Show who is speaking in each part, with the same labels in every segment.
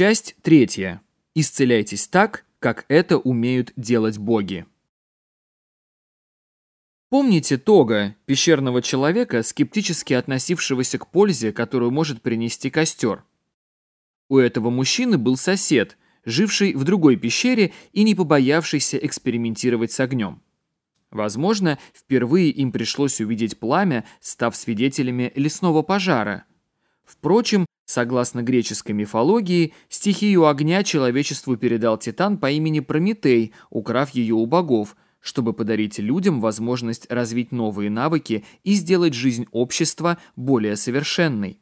Speaker 1: Часть третья. Исцеляйтесь так, как это умеют делать боги. Помните Тога, пещерного человека, скептически относившегося к пользе, которую может принести костер? У этого мужчины был сосед, живший в другой пещере и не побоявшийся экспериментировать с огнем. Возможно, впервые им пришлось увидеть пламя, став свидетелями лесного пожара. Впрочем, Согласно греческой мифологии, стихию огня человечеству передал Титан по имени Прометей, украв ее у богов, чтобы подарить людям возможность развить новые навыки и сделать жизнь общества более совершенной.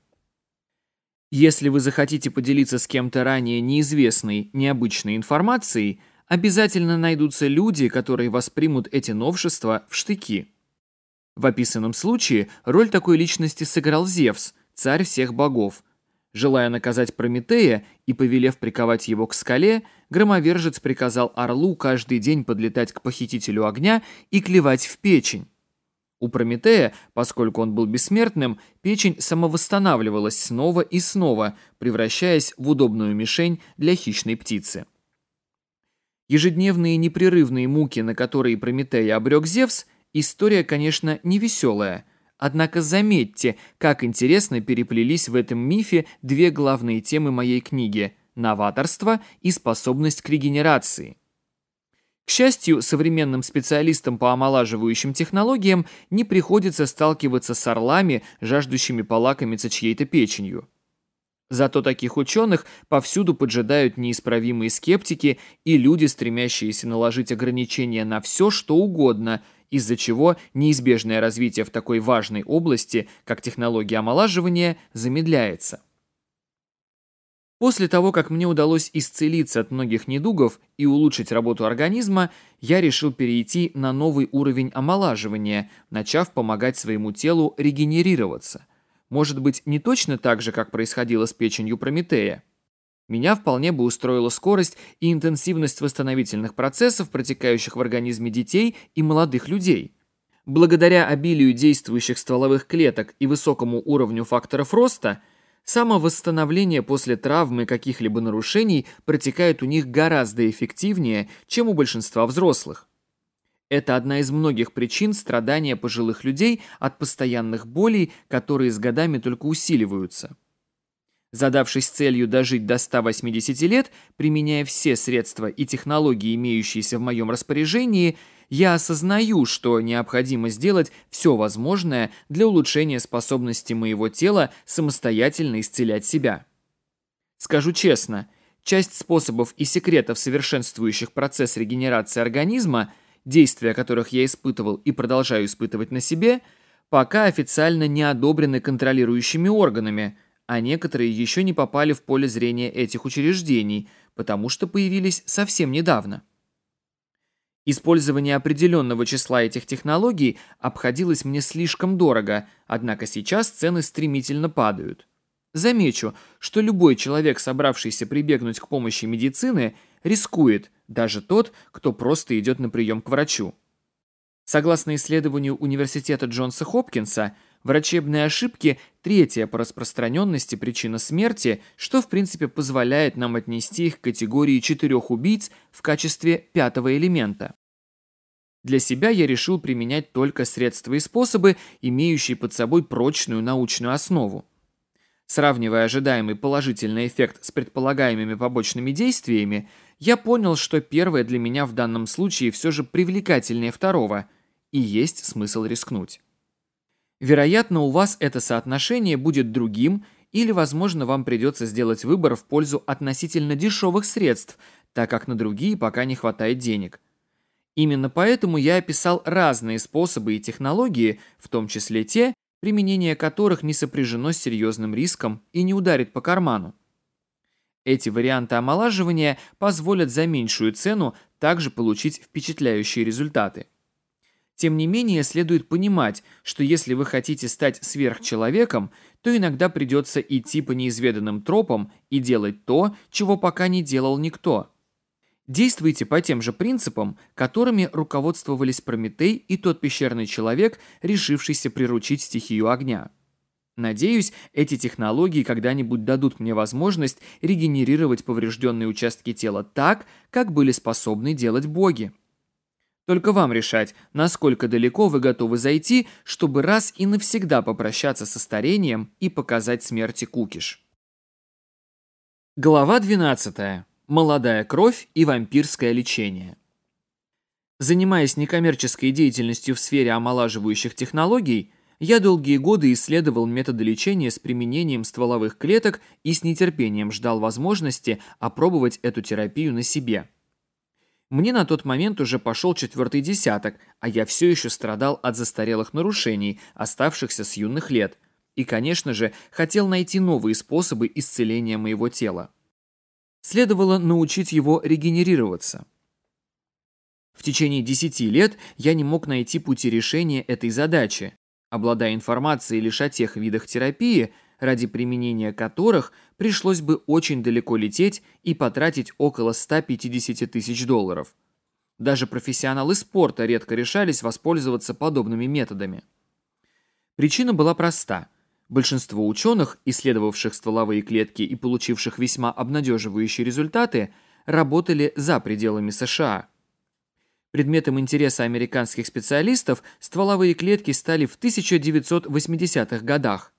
Speaker 1: Если вы захотите поделиться с кем-то ранее неизвестной, необычной информацией, обязательно найдутся люди, которые воспримут эти новшества в штыки. В описанном случае роль такой личности сыграл Зевс, царь всех богов – Желая наказать Прометея и повелев приковать его к скале, громовержец приказал орлу каждый день подлетать к похитителю огня и клевать в печень. У Прометея, поскольку он был бессмертным, печень самовосстанавливалась снова и снова, превращаясь в удобную мишень для хищной птицы. Ежедневные непрерывные муки, на которые Прометея обрек Зевс, история, конечно, не веселая – Однако заметьте, как интересно переплелись в этом мифе две главные темы моей книги – новаторство и способность к регенерации. К счастью, современным специалистам по омолаживающим технологиям не приходится сталкиваться с орлами, жаждущими полакомиться чьей-то печенью. Зато таких ученых повсюду поджидают неисправимые скептики и люди, стремящиеся наложить ограничения на все, что угодно – из-за чего неизбежное развитие в такой важной области, как технология омолаживания, замедляется. После того, как мне удалось исцелиться от многих недугов и улучшить работу организма, я решил перейти на новый уровень омолаживания, начав помогать своему телу регенерироваться. Может быть, не точно так же, как происходило с печенью Прометея, меня вполне бы устроила скорость и интенсивность восстановительных процессов, протекающих в организме детей и молодых людей. Благодаря обилию действующих стволовых клеток и высокому уровню факторов роста, самовосстановление после травмы каких-либо нарушений протекает у них гораздо эффективнее, чем у большинства взрослых. Это одна из многих причин страдания пожилых людей от постоянных болей, которые с годами только усиливаются задавшись целью дожить до 180 лет, применяя все средства и технологии, имеющиеся в моем распоряжении, я осознаю, что необходимо сделать все возможное для улучшения способности моего тела самостоятельно исцелять себя. Скажу честно, часть способов и секретов, совершенствующих процесс регенерации организма, действия которых я испытывал и продолжаю испытывать на себе, пока официально не одобрены контролирующими органами – а некоторые еще не попали в поле зрения этих учреждений, потому что появились совсем недавно. Использование определенного числа этих технологий обходилось мне слишком дорого, однако сейчас цены стремительно падают. Замечу, что любой человек, собравшийся прибегнуть к помощи медицины, рискует, даже тот, кто просто идет на прием к врачу. Согласно исследованию Университета Джонса Хопкинса, Врачебные ошибки – третья по распространенности причина смерти, что в принципе позволяет нам отнести их к категории четырех убийц в качестве пятого элемента. Для себя я решил применять только средства и способы, имеющие под собой прочную научную основу. Сравнивая ожидаемый положительный эффект с предполагаемыми побочными действиями, я понял, что первое для меня в данном случае все же привлекательнее второго, и есть смысл рискнуть. Вероятно, у вас это соотношение будет другим, или, возможно, вам придется сделать выбор в пользу относительно дешевых средств, так как на другие пока не хватает денег. Именно поэтому я описал разные способы и технологии, в том числе те, применение которых не сопряжено с серьезным риском и не ударит по карману. Эти варианты омолаживания позволят за меньшую цену также получить впечатляющие результаты. Тем не менее, следует понимать, что если вы хотите стать сверхчеловеком, то иногда придется идти по неизведанным тропам и делать то, чего пока не делал никто. Действуйте по тем же принципам, которыми руководствовались Прометей и тот пещерный человек, решившийся приручить стихию огня. Надеюсь, эти технологии когда-нибудь дадут мне возможность регенерировать поврежденные участки тела так, как были способны делать боги. Только вам решать, насколько далеко вы готовы зайти, чтобы раз и навсегда попрощаться со старением и показать смерти кукиш. Глава 12. Молодая кровь и вампирское лечение. Занимаясь некоммерческой деятельностью в сфере омолаживающих технологий, я долгие годы исследовал методы лечения с применением стволовых клеток и с нетерпением ждал возможности опробовать эту терапию на себе – мне на тот момент уже пошел четвертый десяток, а я все еще страдал от застарелых нарушений, оставшихся с юных лет. И, конечно же, хотел найти новые способы исцеления моего тела. Следовало научить его регенерироваться. В течение 10 лет я не мог найти пути решения этой задачи, обладая информацией лишь о тех видах терапии, ради применения которых – пришлось бы очень далеко лететь и потратить около 150 тысяч долларов. Даже профессионалы спорта редко решались воспользоваться подобными методами. Причина была проста. Большинство ученых, исследовавших стволовые клетки и получивших весьма обнадеживающие результаты, работали за пределами США. Предметом интереса американских специалистов стволовые клетки стали в 1980-х годах –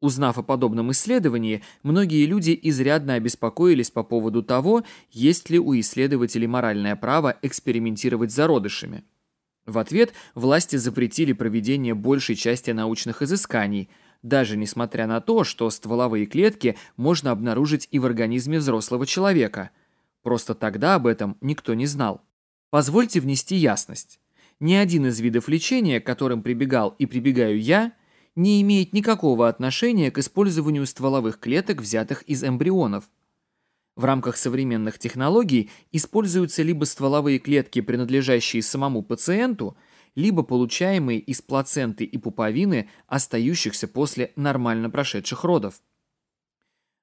Speaker 1: Узнав о подобном исследовании, многие люди изрядно обеспокоились по поводу того, есть ли у исследователей моральное право экспериментировать с зародышами. В ответ власти запретили проведение большей части научных изысканий, даже несмотря на то, что стволовые клетки можно обнаружить и в организме взрослого человека. Просто тогда об этом никто не знал. Позвольте внести ясность. Ни один из видов лечения, к которым прибегал и прибегаю я – не имеет никакого отношения к использованию стволовых клеток, взятых из эмбрионов. В рамках современных технологий используются либо стволовые клетки, принадлежащие самому пациенту, либо получаемые из плаценты и пуповины, остающихся после нормально прошедших родов.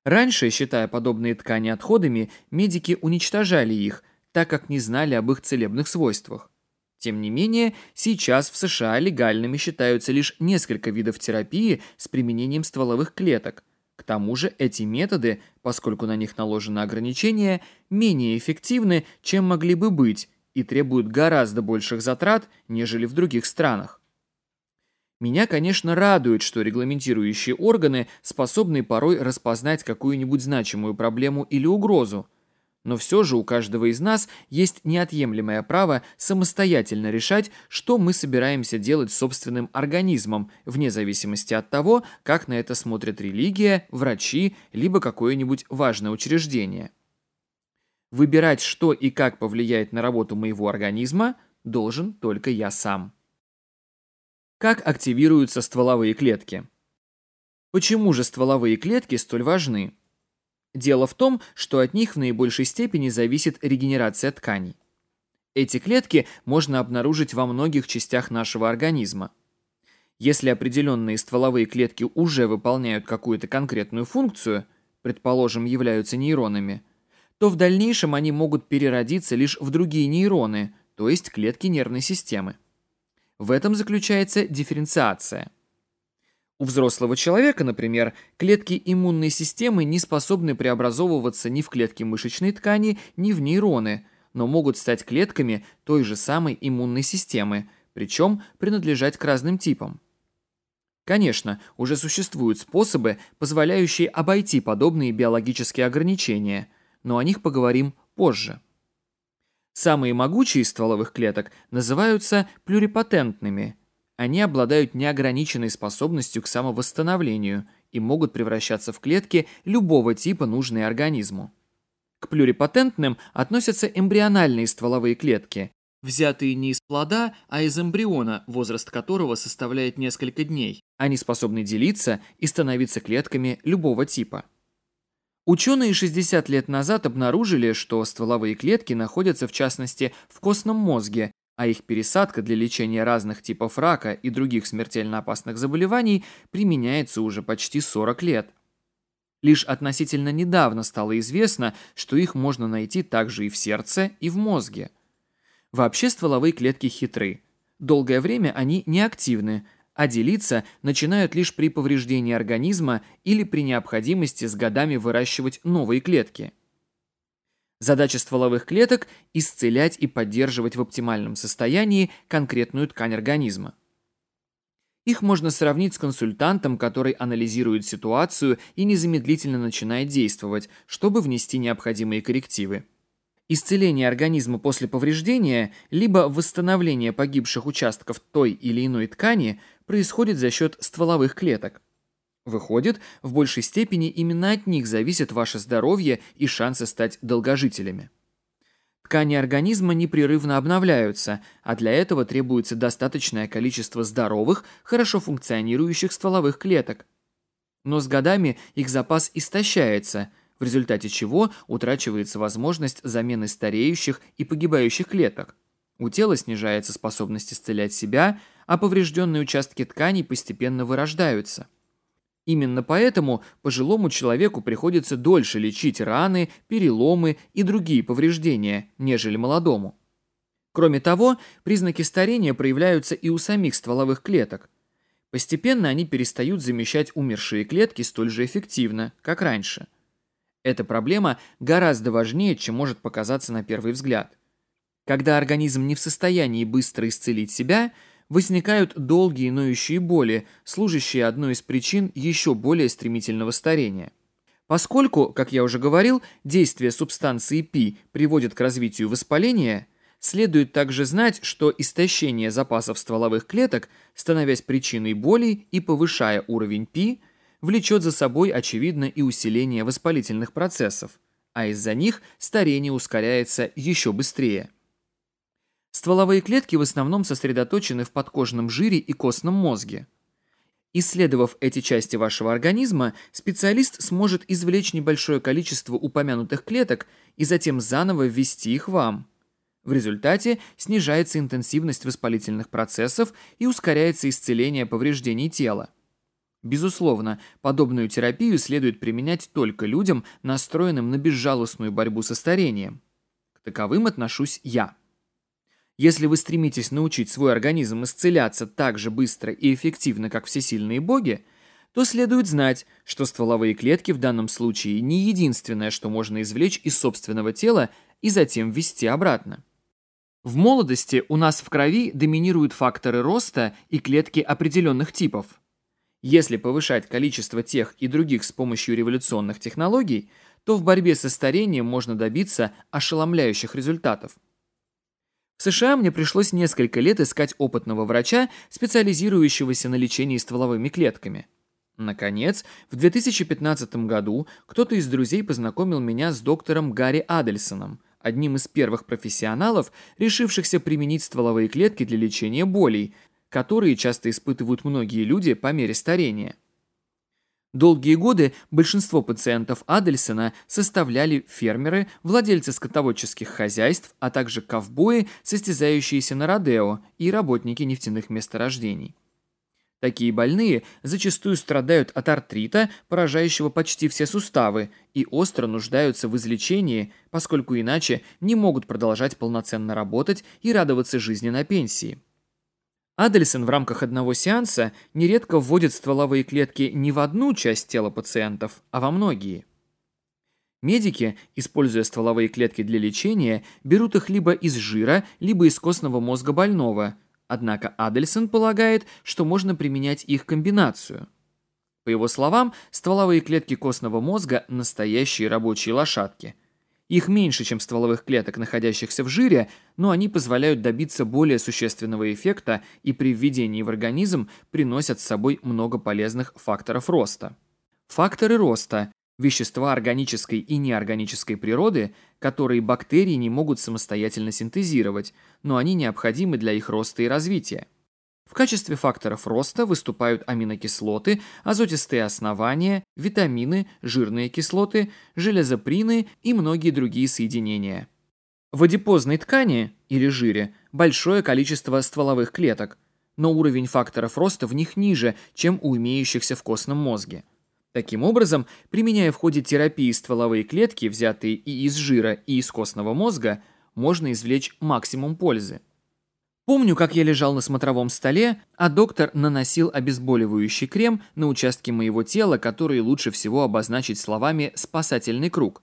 Speaker 1: Раньше, считая подобные ткани отходами, медики уничтожали их, так как не знали об их целебных свойствах. Тем не менее, сейчас в США легальными считаются лишь несколько видов терапии с применением стволовых клеток. К тому же эти методы, поскольку на них наложены ограничения, менее эффективны, чем могли бы быть, и требуют гораздо больших затрат, нежели в других странах. Меня, конечно, радует, что регламентирующие органы способны порой распознать какую-нибудь значимую проблему или угрозу, но все же у каждого из нас есть неотъемлемое право самостоятельно решать, что мы собираемся делать с собственным организмом, вне зависимости от того, как на это смотрят религия, врачи, либо какое-нибудь важное учреждение. Выбирать, что и как повлияет на работу моего организма, должен только я сам. Как активируются стволовые клетки? Почему же стволовые клетки столь важны? Дело в том, что от них в наибольшей степени зависит регенерация тканей. Эти клетки можно обнаружить во многих частях нашего организма. Если определенные стволовые клетки уже выполняют какую-то конкретную функцию, предположим, являются нейронами, то в дальнейшем они могут переродиться лишь в другие нейроны, то есть клетки нервной системы. В этом заключается дифференциация. У взрослого человека, например, клетки иммунной системы не способны преобразовываться ни в клетки мышечной ткани, ни в нейроны, но могут стать клетками той же самой иммунной системы, причем принадлежать к разным типам. Конечно, уже существуют способы, позволяющие обойти подобные биологические ограничения, но о них поговорим позже. Самые могучие стволовых клеток называются плюрипатентными – они обладают неограниченной способностью к самовосстановлению и могут превращаться в клетки любого типа, нужные организму. К плюрипатентным относятся эмбриональные стволовые клетки, взятые не из плода, а из эмбриона, возраст которого составляет несколько дней. Они способны делиться и становиться клетками любого типа. Ученые 60 лет назад обнаружили, что стволовые клетки находятся в частности в костном мозге а их пересадка для лечения разных типов рака и других смертельно опасных заболеваний применяется уже почти 40 лет. Лишь относительно недавно стало известно, что их можно найти также и в сердце, и в мозге. Вообще стволовые клетки хитры. Долгое время они неактивны, а делиться начинают лишь при повреждении организма или при необходимости с годами выращивать новые клетки – Задача стволовых клеток – исцелять и поддерживать в оптимальном состоянии конкретную ткань организма. Их можно сравнить с консультантом, который анализирует ситуацию и незамедлительно начинает действовать, чтобы внести необходимые коррективы. Исцеление организма после повреждения, либо восстановление погибших участков той или иной ткани происходит за счет стволовых клеток. Выходит, в большей степени именно от них зависит ваше здоровье и шансы стать долгожителями. Ткани организма непрерывно обновляются, а для этого требуется достаточное количество здоровых, хорошо функционирующих стволовых клеток. Но с годами их запас истощается, в результате чего утрачивается возможность замены стареющих и погибающих клеток. У тела снижается способность исцелять себя, а поврежденные участки тканей постепенно вырождаются. Именно поэтому пожилому человеку приходится дольше лечить раны, переломы и другие повреждения, нежели молодому. Кроме того, признаки старения проявляются и у самих стволовых клеток. Постепенно они перестают замещать умершие клетки столь же эффективно, как раньше. Эта проблема гораздо важнее, чем может показаться на первый взгляд. Когда организм не в состоянии быстро исцелить себя – возникают долгие ноющие боли, служащие одной из причин еще более стремительного старения. Поскольку, как я уже говорил, действие субстанции Пи приводит к развитию воспаления, следует также знать, что истощение запасов стволовых клеток, становясь причиной болей и повышая уровень Пи, влечет за собой, очевидно, и усиление воспалительных процессов, а из-за них старение ускоряется еще быстрее. Стволовые клетки в основном сосредоточены в подкожном жире и костном мозге. Исследовав эти части вашего организма, специалист сможет извлечь небольшое количество упомянутых клеток и затем заново ввести их вам. В результате снижается интенсивность воспалительных процессов и ускоряется исцеление повреждений тела. Безусловно, подобную терапию следует применять только людям, настроенным на безжалостную борьбу со старением. К таковым отношусь я. Если вы стремитесь научить свой организм исцеляться так же быстро и эффективно, как всесильные боги, то следует знать, что стволовые клетки в данном случае не единственное, что можно извлечь из собственного тела и затем ввести обратно. В молодости у нас в крови доминируют факторы роста и клетки определенных типов. Если повышать количество тех и других с помощью революционных технологий, то в борьбе со старением можно добиться ошеломляющих результатов. В США мне пришлось несколько лет искать опытного врача, специализирующегося на лечении стволовыми клетками. Наконец, в 2015 году кто-то из друзей познакомил меня с доктором Гарри Адельсоном, одним из первых профессионалов, решившихся применить стволовые клетки для лечения болей, которые часто испытывают многие люди по мере старения. Долгие годы большинство пациентов Адельсона составляли фермеры, владельцы скотоводческих хозяйств, а также ковбои, состязающиеся на родео и работники нефтяных месторождений. Такие больные зачастую страдают от артрита, поражающего почти все суставы, и остро нуждаются в излечении, поскольку иначе не могут продолжать полноценно работать и радоваться жизни на пенсии. Адельсон в рамках одного сеанса нередко вводит стволовые клетки не в одну часть тела пациентов, а во многие. Медики, используя стволовые клетки для лечения, берут их либо из жира, либо из костного мозга больного. Однако Адельсон полагает, что можно применять их комбинацию. По его словам, стволовые клетки костного мозга – настоящие рабочие лошадки – их меньше, чем стволовых клеток, находящихся в жире, но они позволяют добиться более существенного эффекта и при введении в организм приносят с собой много полезных факторов роста. Факторы роста – вещества органической и неорганической природы, которые бактерии не могут самостоятельно синтезировать, но они необходимы для их роста и развития. В качестве факторов роста выступают аминокислоты, азотистые основания, витамины, жирные кислоты, железоприны и многие другие соединения. В адипозной ткани или жире большое количество стволовых клеток, но уровень факторов роста в них ниже, чем у имеющихся в костном мозге. Таким образом, применяя в ходе терапии стволовые клетки, взятые и из жира, и из костного мозга, можно извлечь максимум пользы. Помню, как я лежал на смотровом столе, а доктор наносил обезболивающий крем на участки моего тела, которые лучше всего обозначить словами «спасательный круг».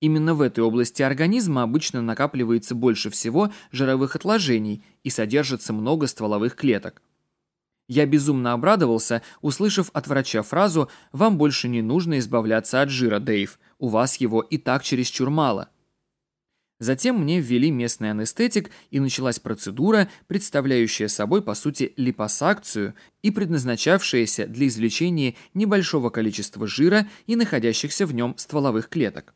Speaker 1: Именно в этой области организма обычно накапливается больше всего жировых отложений и содержится много стволовых клеток. Я безумно обрадовался, услышав от врача фразу «Вам больше не нужно избавляться от жира, Дэйв, у вас его и так чересчур мало». Затем мне ввели местный анестетик, и началась процедура, представляющая собой, по сути, липосакцию и предназначавшаяся для извлечения небольшого количества жира и находящихся в нем стволовых клеток.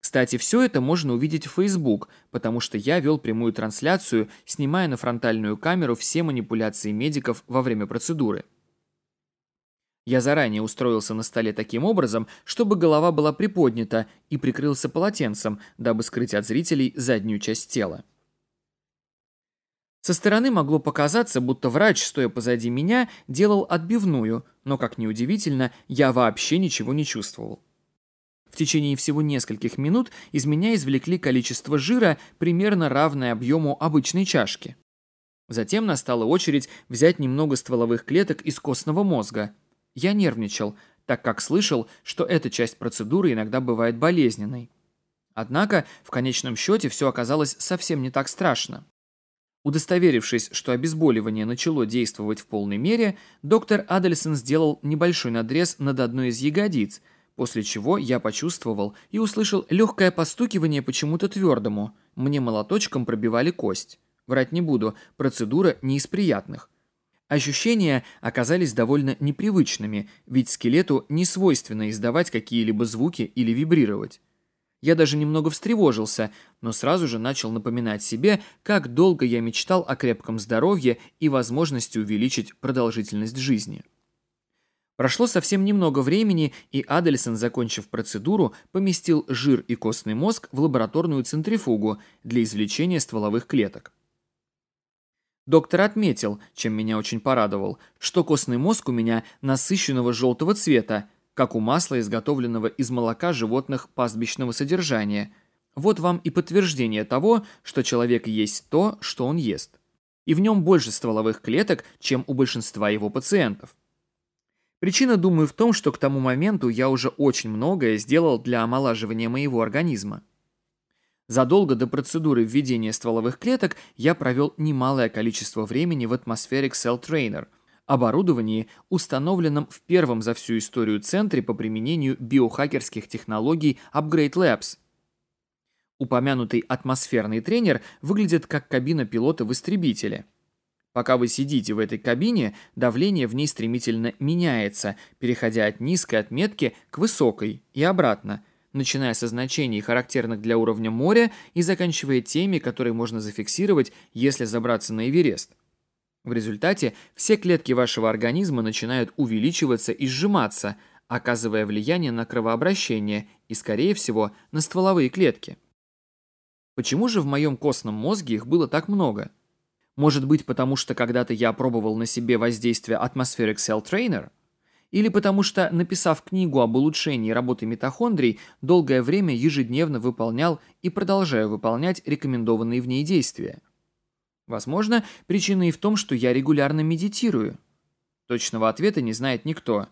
Speaker 1: Кстати, все это можно увидеть в Facebook, потому что я вел прямую трансляцию, снимая на фронтальную камеру все манипуляции медиков во время процедуры. Я заранее устроился на столе таким образом, чтобы голова была приподнята, и прикрылся полотенцем, дабы скрыть от зрителей заднюю часть тела. Со стороны могло показаться, будто врач, стоя позади меня, делал отбивную, но, как ни удивительно, я вообще ничего не чувствовал. В течение всего нескольких минут из меня извлекли количество жира, примерно равное объему обычной чашки. Затем настала очередь взять немного стволовых клеток из костного мозга – я нервничал, так как слышал, что эта часть процедуры иногда бывает болезненной. Однако, в конечном счете, все оказалось совсем не так страшно. Удостоверившись, что обезболивание начало действовать в полной мере, доктор Адельсон сделал небольшой надрез над одной из ягодиц, после чего я почувствовал и услышал легкое постукивание почему-то твердому. Мне молоточком пробивали кость. Врать не буду, процедура не из приятных. Ощущения оказались довольно непривычными, ведь скелету не свойственно издавать какие-либо звуки или вибрировать. Я даже немного встревожился, но сразу же начал напоминать себе, как долго я мечтал о крепком здоровье и возможности увеличить продолжительность жизни. Прошло совсем немного времени, и Адельсон, закончив процедуру, поместил жир и костный мозг в лабораторную центрифугу для извлечения стволовых клеток. Доктор отметил, чем меня очень порадовал, что костный мозг у меня насыщенного желтого цвета, как у масла, изготовленного из молока животных пастбищного содержания. Вот вам и подтверждение того, что человек есть то, что он ест. И в нем больше стволовых клеток, чем у большинства его пациентов. Причина, думаю, в том, что к тому моменту я уже очень многое сделал для омолаживания моего организма. Задолго до процедуры введения стволовых клеток я провел немалое количество времени в атмосфере Cell Trainer, оборудовании, установленном в первом за всю историю центре по применению биохакерских технологий Upgrade Labs. Упомянутый атмосферный тренер выглядит как кабина пилота в истребителе. Пока вы сидите в этой кабине, давление в ней стремительно меняется, переходя от низкой отметки к высокой и обратно – начиная со значений, характерных для уровня моря, и заканчивая теми, которые можно зафиксировать, если забраться на Эверест. В результате все клетки вашего организма начинают увеличиваться и сжиматься, оказывая влияние на кровообращение и, скорее всего, на стволовые клетки. Почему же в моем костном мозге их было так много? Может быть, потому что когда-то я пробовал на себе воздействие Atmospheric Cell Trainer – или потому что, написав книгу об улучшении работы митохондрий, долгое время ежедневно выполнял и продолжаю выполнять рекомендованные в ней действия. Возможно, причина и в том, что я регулярно медитирую. Точного ответа не знает никто.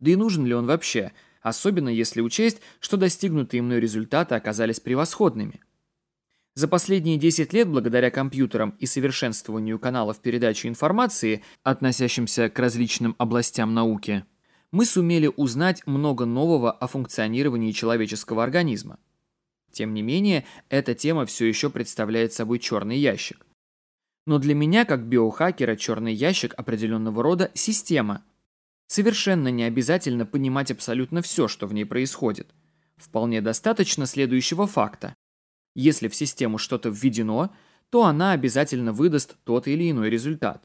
Speaker 1: Да и нужен ли он вообще, особенно если учесть, что достигнутые мной результаты оказались превосходными. За последние 10 лет, благодаря компьютерам и совершенствованию каналов передачи информации, относящимся к различным областям науки, мы сумели узнать много нового о функционировании человеческого организма. Тем не менее, эта тема все еще представляет собой черный ящик. Но для меня, как биохакера, черный ящик определенного рода – система. Совершенно не обязательно понимать абсолютно все, что в ней происходит. Вполне достаточно следующего факта. Если в систему что-то введено, то она обязательно выдаст тот или иной результат.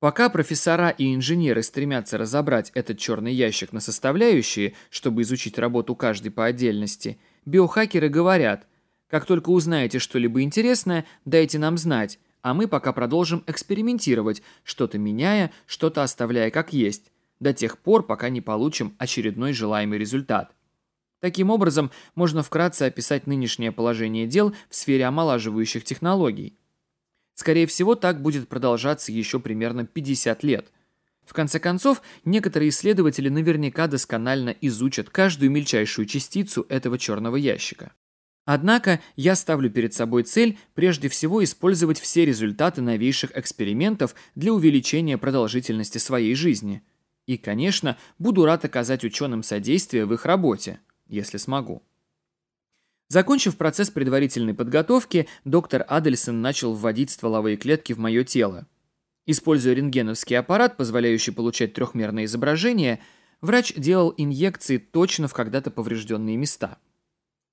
Speaker 1: Пока профессора и инженеры стремятся разобрать этот черный ящик на составляющие, чтобы изучить работу каждой по отдельности, биохакеры говорят, как только узнаете что-либо интересное, дайте нам знать, а мы пока продолжим экспериментировать, что-то меняя, что-то оставляя как есть, до тех пор, пока не получим очередной желаемый результат. Таким образом, можно вкратце описать нынешнее положение дел в сфере омолаживающих технологий. Скорее всего, так будет продолжаться еще примерно 50 лет. В конце концов, некоторые исследователи наверняка досконально изучат каждую мельчайшую частицу этого черного ящика. Однако я ставлю перед собой цель прежде всего использовать все результаты новейших экспериментов для увеличения продолжительности своей жизни. И, конечно, буду рад оказать ученым содействие в их работе, если смогу. Закончив процесс предварительной подготовки, доктор Адельсон начал вводить стволовые клетки в мое тело. Используя рентгеновский аппарат, позволяющий получать трехмерное изображение, врач делал инъекции точно в когда-то поврежденные места.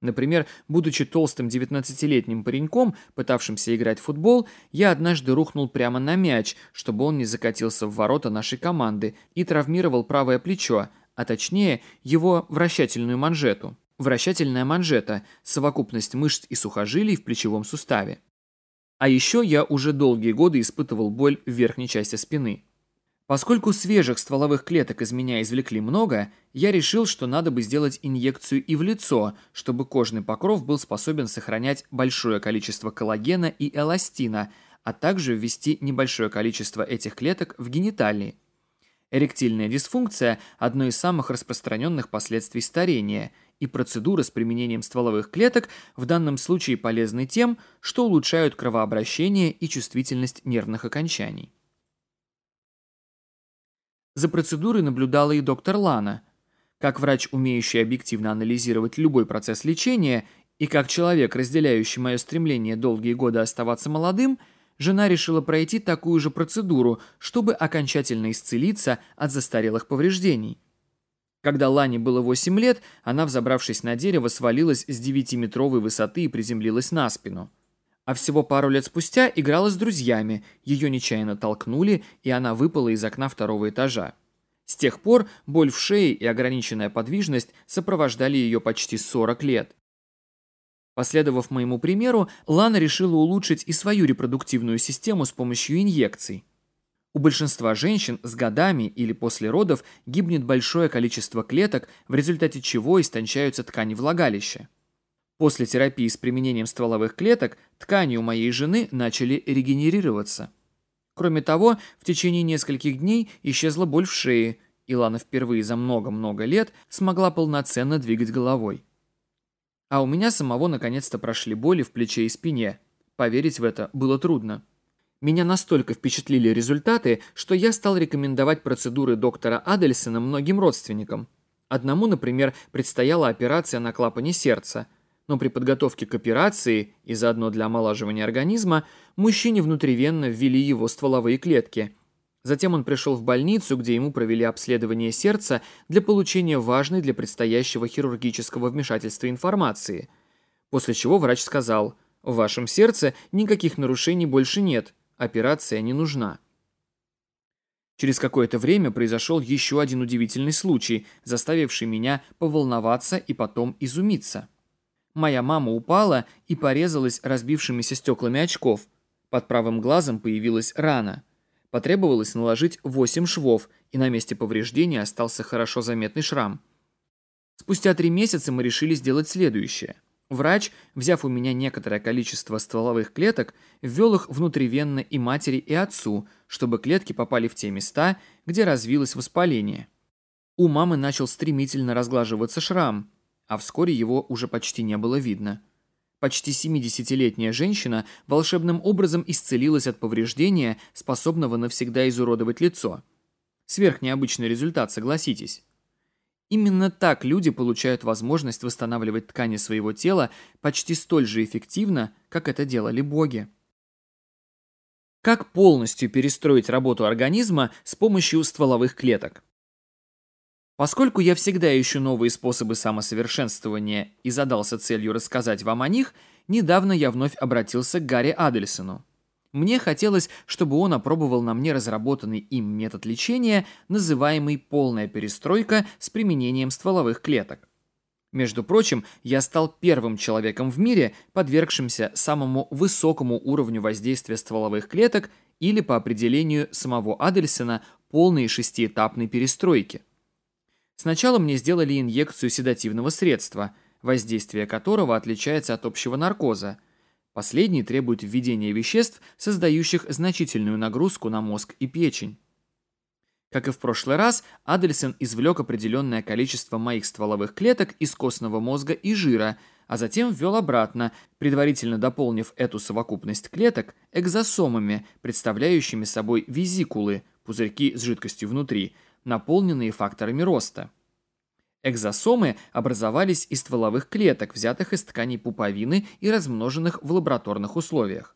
Speaker 1: Например, будучи толстым 19-летним пареньком, пытавшимся играть в футбол, я однажды рухнул прямо на мяч, чтобы он не закатился в ворота нашей команды и травмировал правое плечо, а точнее его вращательную манжету. Вращательная манжета – совокупность мышц и сухожилий в плечевом суставе. А еще я уже долгие годы испытывал боль в верхней части спины. Поскольку свежих стволовых клеток из меня извлекли много, я решил, что надо бы сделать инъекцию и в лицо, чтобы кожный покров был способен сохранять большое количество коллагена и эластина, а также ввести небольшое количество этих клеток в гениталии. Эректильная дисфункция – одно из самых распространенных последствий старения – и процедуры с применением стволовых клеток в данном случае полезны тем, что улучшают кровообращение и чувствительность нервных окончаний. За процедурой наблюдала и доктор Лана. Как врач, умеющий объективно анализировать любой процесс лечения, и как человек, разделяющий мое стремление долгие годы оставаться молодым, жена решила пройти такую же процедуру, чтобы окончательно исцелиться от застарелых повреждений. Когда Лане было 8 лет, она, взобравшись на дерево, свалилась с 9-метровой высоты и приземлилась на спину. А всего пару лет спустя играла с друзьями, ее нечаянно толкнули, и она выпала из окна второго этажа. С тех пор боль в шее и ограниченная подвижность сопровождали ее почти 40 лет. Последовав моему примеру, Лана решила улучшить и свою репродуктивную систему с помощью инъекций. У большинства женщин с годами или после родов гибнет большое количество клеток, в результате чего истончаются ткани влагалища. После терапии с применением стволовых клеток ткани у моей жены начали регенерироваться. Кроме того, в течение нескольких дней исчезла боль в шее, и Лана впервые за много-много лет смогла полноценно двигать головой. А у меня самого наконец-то прошли боли в плече и спине. Поверить в это было трудно. Меня настолько впечатлили результаты, что я стал рекомендовать процедуры доктора Адельсона многим родственникам. Одному, например, предстояла операция на клапане сердца. Но при подготовке к операции, и заодно для омолаживания организма, мужчине внутривенно ввели его стволовые клетки. Затем он пришел в больницу, где ему провели обследование сердца для получения важной для предстоящего хирургического вмешательства информации. После чего врач сказал, в вашем сердце никаких нарушений больше нет – операция не нужна. Через какое-то время произошел еще один удивительный случай, заставивший меня поволноваться и потом изумиться. Моя мама упала и порезалась разбившимися стеклами очков. Под правым глазом появилась рана. Потребовалось наложить 8 швов, и на месте повреждения остался хорошо заметный шрам. Спустя три месяца мы решили сделать следующее. Врач, взяв у меня некоторое количество стволовых клеток, ввел их внутривенно и матери, и отцу, чтобы клетки попали в те места, где развилось воспаление. У мамы начал стремительно разглаживаться шрам, а вскоре его уже почти не было видно. Почти 70-летняя женщина волшебным образом исцелилась от повреждения, способного навсегда изуродовать лицо. Сверхнеобычный результат, согласитесь. Именно так люди получают возможность восстанавливать ткани своего тела почти столь же эффективно, как это делали боги. Как полностью перестроить работу организма с помощью стволовых клеток? Поскольку я всегда ищу новые способы самосовершенствования и задался целью рассказать вам о них, недавно я вновь обратился к Гарри Адельсону. Мне хотелось, чтобы он опробовал на мне разработанный им метод лечения, называемый «полная перестройка» с применением стволовых клеток. Между прочим, я стал первым человеком в мире, подвергшимся самому высокому уровню воздействия стволовых клеток или, по определению самого Адельсона, полной шестиэтапной перестройки. Сначала мне сделали инъекцию седативного средства, воздействие которого отличается от общего наркоза – Последний требует введения веществ, создающих значительную нагрузку на мозг и печень. Как и в прошлый раз, Адельсон извлек определенное количество моих стволовых клеток из костного мозга и жира, а затем ввел обратно, предварительно дополнив эту совокупность клеток экзосомами, представляющими собой визикулы, пузырьки с жидкостью внутри, наполненные факторами роста. Экзосомы образовались из стволовых клеток, взятых из тканей пуповины и размноженных в лабораторных условиях.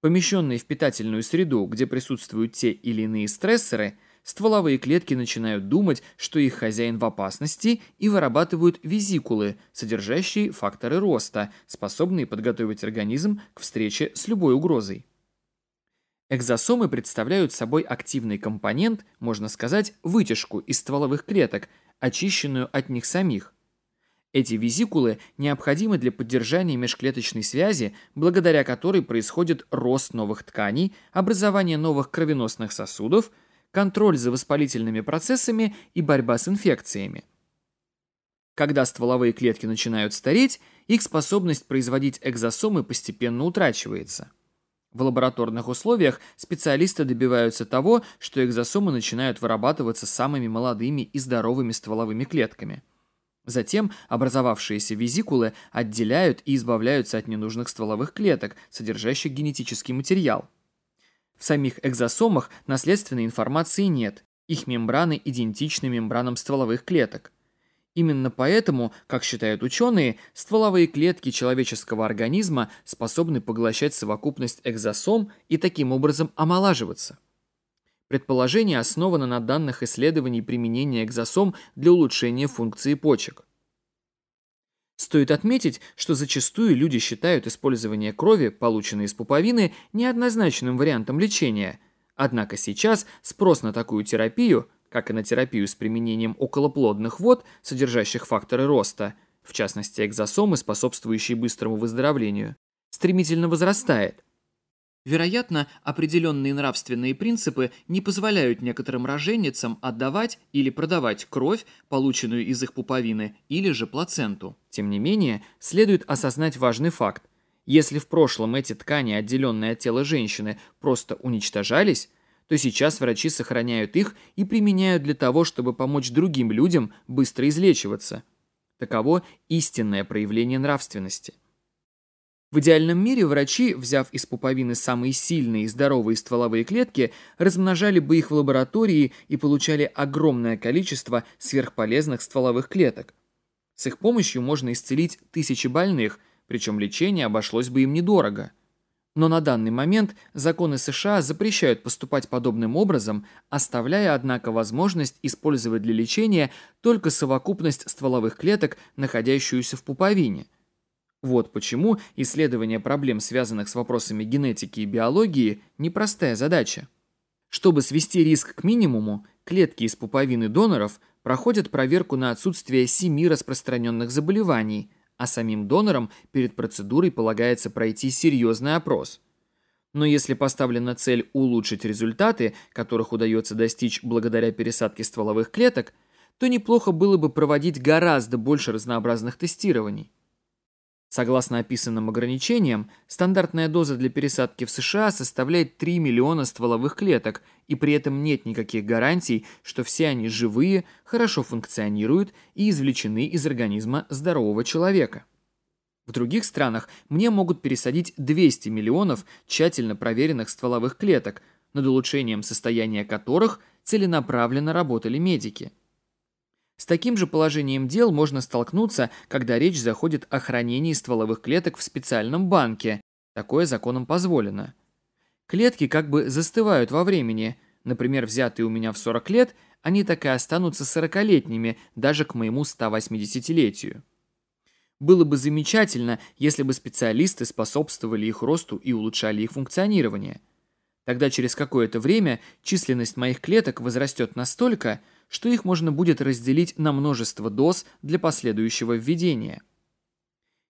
Speaker 1: Помещенные в питательную среду, где присутствуют те или иные стрессоры, стволовые клетки начинают думать, что их хозяин в опасности, и вырабатывают визикулы, содержащие факторы роста, способные подготовить организм к встрече с любой угрозой. Экзосомы представляют собой активный компонент, можно сказать, вытяжку из стволовых клеток – очищенную от них самих. Эти визикулы необходимы для поддержания межклеточной связи, благодаря которой происходит рост новых тканей, образование новых кровеносных сосудов, контроль за воспалительными процессами и борьба с инфекциями. Когда стволовые клетки начинают стареть, их способность производить экзосомы постепенно утрачивается. В лабораторных условиях специалисты добиваются того, что экзосомы начинают вырабатываться самыми молодыми и здоровыми стволовыми клетками. Затем образовавшиеся визикулы отделяют и избавляются от ненужных стволовых клеток, содержащих генетический материал. В самих экзосомах наследственной информации нет, их мембраны идентичны мембранам стволовых клеток. Именно поэтому, как считают ученые, стволовые клетки человеческого организма способны поглощать совокупность экзосом и таким образом омолаживаться. Предположение основано на данных исследований применения экзосом для улучшения функции почек. Стоит отметить, что зачастую люди считают использование крови, полученной из пуповины, неоднозначным вариантом лечения. Однако сейчас спрос на такую терапию – как и на терапию с применением околоплодных вод, содержащих факторы роста, в частности экзосомы, способствующие быстрому выздоровлению, стремительно возрастает. Вероятно, определенные нравственные принципы не позволяют некоторым роженицам отдавать или продавать кровь, полученную из их пуповины, или же плаценту. Тем не менее, следует осознать важный факт. Если в прошлом эти ткани, отделенные от тела женщины, просто уничтожались, то сейчас врачи сохраняют их и применяют для того, чтобы помочь другим людям быстро излечиваться. Таково истинное проявление нравственности. В идеальном мире врачи, взяв из пуповины самые сильные и здоровые стволовые клетки, размножали бы их в лаборатории и получали огромное количество сверхполезных стволовых клеток. С их помощью можно исцелить тысячи больных, причем лечение обошлось бы им недорого. Но на данный момент законы США запрещают поступать подобным образом, оставляя, однако, возможность использовать для лечения только совокупность стволовых клеток, находящуюся в пуповине. Вот почему исследование проблем, связанных с вопросами генетики и биологии, непростая задача. Чтобы свести риск к минимуму, клетки из пуповины доноров проходят проверку на отсутствие семи распространенных заболеваний – а самим донорам перед процедурой полагается пройти серьезный опрос. Но если поставлена цель улучшить результаты, которых удается достичь благодаря пересадке стволовых клеток, то неплохо было бы проводить гораздо больше разнообразных тестирований. Согласно описанным ограничениям, стандартная доза для пересадки в США составляет 3 миллиона стволовых клеток, и при этом нет никаких гарантий, что все они живые, хорошо функционируют и извлечены из организма здорового человека. В других странах мне могут пересадить 200 миллионов тщательно проверенных стволовых клеток, над улучшением состояния которых целенаправленно работали медики – с таким же положением дел можно столкнуться, когда речь заходит о хранении стволовых клеток в специальном банке. Такое законом позволено. Клетки как бы застывают во времени. Например, взятые у меня в 40 лет, они так и останутся 40-летними даже к моему 180-летию. Было бы замечательно, если бы специалисты способствовали их росту и улучшали их функционирование – Тогда через какое-то время численность моих клеток возрастет настолько, что их можно будет разделить на множество доз для последующего введения.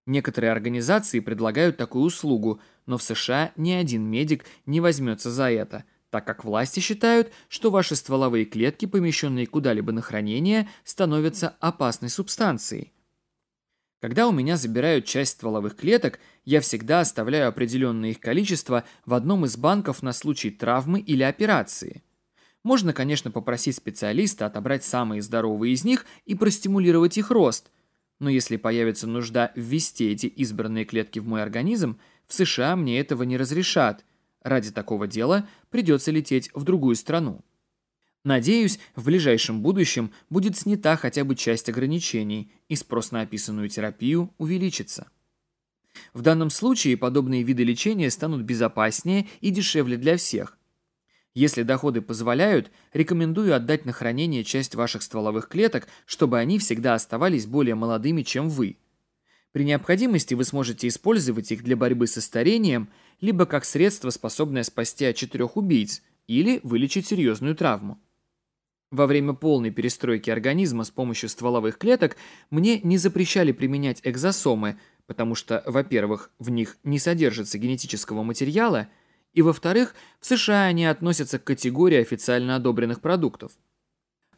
Speaker 1: Некоторые организации предлагают такую услугу, но в США ни один медик не возьмется за это, так как власти считают, что ваши стволовые клетки, помещенные куда-либо на хранение, становятся опасной субстанцией – когда у меня забирают часть стволовых клеток, я всегда оставляю определенное их количество в одном из банков на случай травмы или операции. Можно, конечно, попросить специалиста отобрать самые здоровые из них и простимулировать их рост, но если появится нужда ввести эти избранные клетки в мой организм, в США мне этого не разрешат. Ради такого дела придется лететь в другую страну. Надеюсь, в ближайшем будущем будет снята хотя бы часть ограничений, и спрос на описанную терапию увеличится. В данном случае подобные виды лечения станут безопаснее и дешевле для всех. Если доходы позволяют, рекомендую отдать на хранение часть ваших стволовых клеток, чтобы они всегда оставались более молодыми, чем вы. При необходимости вы сможете использовать их для борьбы со старением, либо как средство, способное спасти от четырех убийц, или вылечить серьезную травму. Во время полной перестройки организма с помощью стволовых клеток мне не запрещали применять экзосомы, потому что, во-первых, в них не содержится генетического материала, и, во-вторых, в США они относятся к категории официально одобренных продуктов.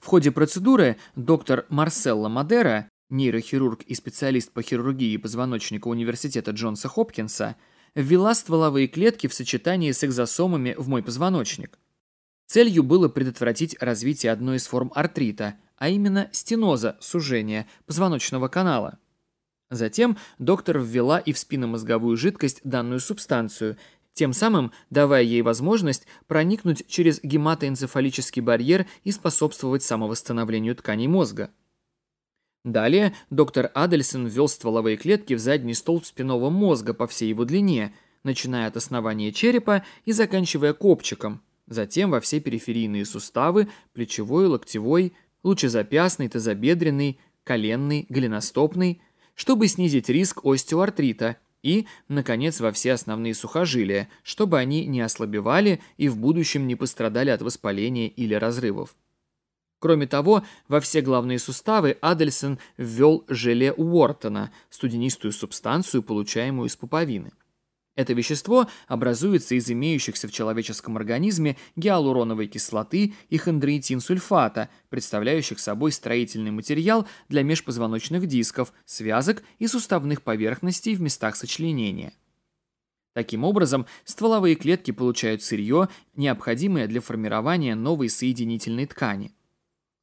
Speaker 1: В ходе процедуры доктор Марселла Мадера, нейрохирург и специалист по хирургии позвоночника Университета Джонса Хопкинса, ввела стволовые клетки в сочетании с экзосомами в мой позвоночник – Целью было предотвратить развитие одной из форм артрита, а именно стеноза, сужения позвоночного канала. Затем доктор ввела и в спинномозговую жидкость данную субстанцию, тем самым давая ей возможность проникнуть через гематоэнцефалический барьер и способствовать самовосстановлению тканей мозга. Далее доктор Адельсон ввел стволовые клетки в задний столб спинного мозга по всей его длине, начиная от основания черепа и заканчивая копчиком – затем во все периферийные суставы, плечевой, локтевой, лучезапястный, тазобедренный, коленный, голеностопный, чтобы снизить риск остеоартрита и, наконец, во все основные сухожилия, чтобы они не ослабевали и в будущем не пострадали от воспаления или разрывов. Кроме того, во все главные суставы Адельсон ввел желе Уортона, студенистую субстанцию, получаемую из пуповины. Это вещество образуется из имеющихся в человеческом организме гиалуроновой кислоты и хондроитинсульфата, представляющих собой строительный материал для межпозвоночных дисков, связок и суставных поверхностей в местах сочленения. Таким образом, стволовые клетки получают сырье, необходимое для формирования новой соединительной ткани.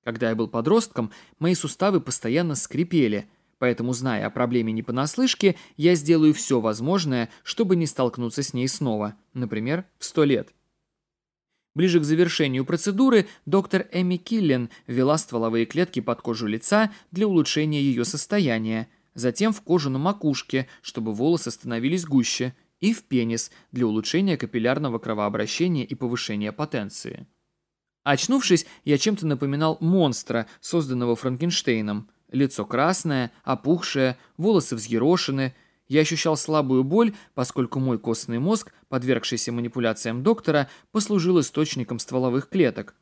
Speaker 1: Когда я был подростком, мои суставы постоянно скрипели – поэтому, зная о проблеме не понаслышке, я сделаю все возможное, чтобы не столкнуться с ней снова, например, в сто лет. Ближе к завершению процедуры доктор Эми Киллен ввела стволовые клетки под кожу лица для улучшения ее состояния, затем в кожу на макушке, чтобы волосы становились гуще, и в пенис для улучшения капиллярного кровообращения и повышения потенции. Очнувшись, я чем-то напоминал монстра, созданного Франкенштейном – Лицо красное, опухшее, волосы взъерошены. Я ощущал слабую боль, поскольку мой костный мозг, подвергшийся манипуляциям доктора, послужил источником стволовых клеток.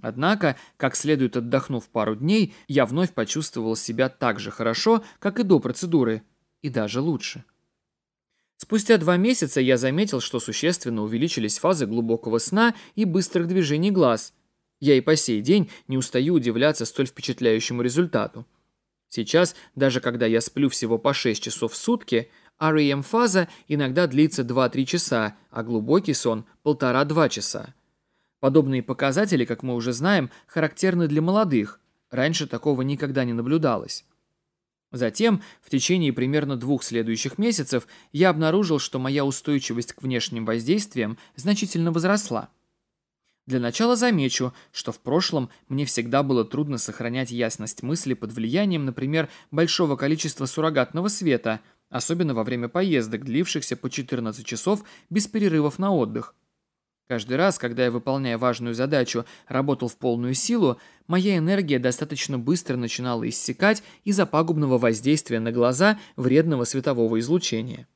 Speaker 1: Однако, как следует отдохнув пару дней, я вновь почувствовал себя так же хорошо, как и до процедуры, и даже лучше. Спустя два месяца я заметил, что существенно увеличились фазы глубокого сна и быстрых движений глаз. Я и по сей день не устаю удивляться столь впечатляющему результату. Сейчас, даже когда я сплю всего по 6 часов в сутки, REM-фаза иногда длится 2-3 часа, а глубокий сон – 1,5-2 часа. Подобные показатели, как мы уже знаем, характерны для молодых. Раньше такого никогда не наблюдалось. Затем, в течение примерно двух следующих месяцев, я обнаружил, что моя устойчивость к внешним воздействиям значительно возросла. Для начала замечу, что в прошлом мне всегда было трудно сохранять ясность мысли под влиянием, например, большого количества суррогатного света, особенно во время поездок, длившихся по 14 часов без перерывов на отдых. Каждый раз, когда я, выполняя важную задачу, работал в полную силу, моя энергия достаточно быстро начинала иссякать из-за пагубного воздействия на глаза вредного светового излучения.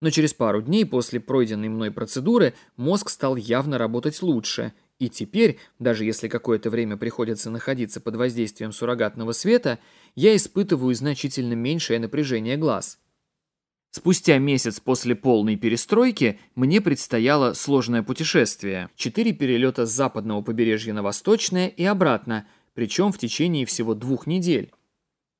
Speaker 1: Но через пару дней после пройденной мной процедуры мозг стал явно работать лучше, и теперь, даже если какое-то время приходится находиться под воздействием суррогатного света, я испытываю значительно меньшее напряжение глаз. Спустя месяц после полной перестройки мне предстояло сложное путешествие. Четыре перелета с западного побережья на восточное и обратно, причем в течение всего двух недель.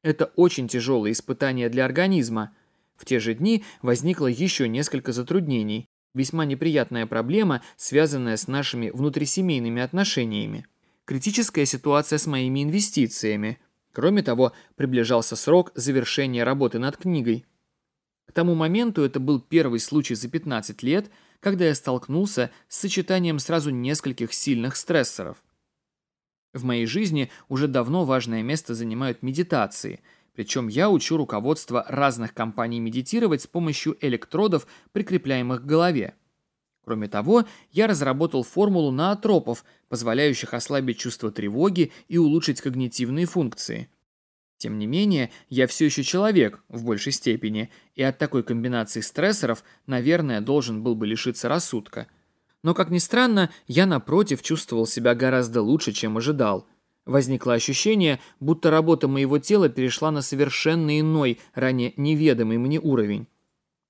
Speaker 1: Это очень тяжелое испытание для организма – в те же дни возникло еще несколько затруднений. Весьма неприятная проблема, связанная с нашими внутрисемейными отношениями. Критическая ситуация с моими инвестициями. Кроме того, приближался срок завершения работы над книгой. К тому моменту это был первый случай за 15 лет, когда я столкнулся с сочетанием сразу нескольких сильных стрессоров. В моей жизни уже давно важное место занимают медитации – причем я учу руководство разных компаний медитировать с помощью электродов, прикрепляемых к голове. Кроме того, я разработал формулу наотропов, позволяющих ослабить чувство тревоги и улучшить когнитивные функции. Тем не менее, я все еще человек, в большей степени, и от такой комбинации стрессоров, наверное, должен был бы лишиться рассудка. Но, как ни странно, я, напротив, чувствовал себя гораздо лучше, чем ожидал – Возникло ощущение, будто работа моего тела перешла на совершенно иной, ранее неведомый мне уровень.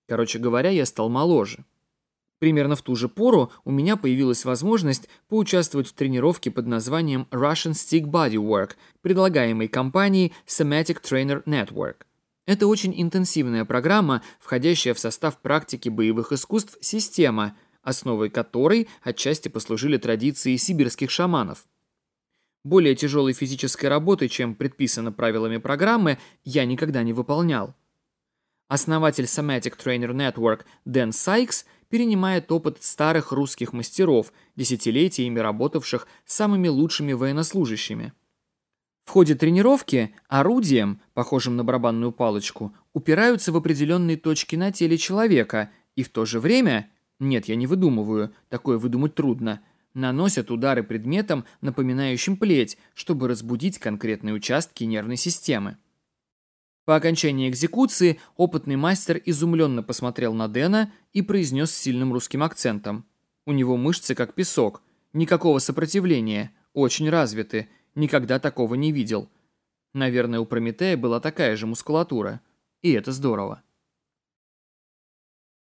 Speaker 1: Короче говоря, я стал моложе. Примерно в ту же пору у меня появилась возможность поучаствовать в тренировке под названием Russian Stick Body Work, предлагаемой компанией Somatic Trainer Network. Это очень интенсивная программа, входящая в состав практики боевых искусств «Система», основой которой отчасти послужили традиции сибирских шаманов. Более тяжелой физической работы, чем предписано правилами программы, я никогда не выполнял. Основатель Somatic Trainer Network Дэн Сайкс перенимает опыт старых русских мастеров, десятилетиями работавших с самыми лучшими военнослужащими. В ходе тренировки орудием, похожим на барабанную палочку, упираются в определенные точки на теле человека, и в то же время, нет, я не выдумываю, такое выдумать трудно – наносят удары предметом, напоминающим плеть, чтобы разбудить конкретные участки нервной системы. По окончании экзекуции опытный мастер изумленно посмотрел на Дэна и произнес с сильным русским акцентом. «У него мышцы как песок, никакого сопротивления, очень развиты, никогда такого не видел». Наверное, у Прометея была такая же мускулатура. И это здорово.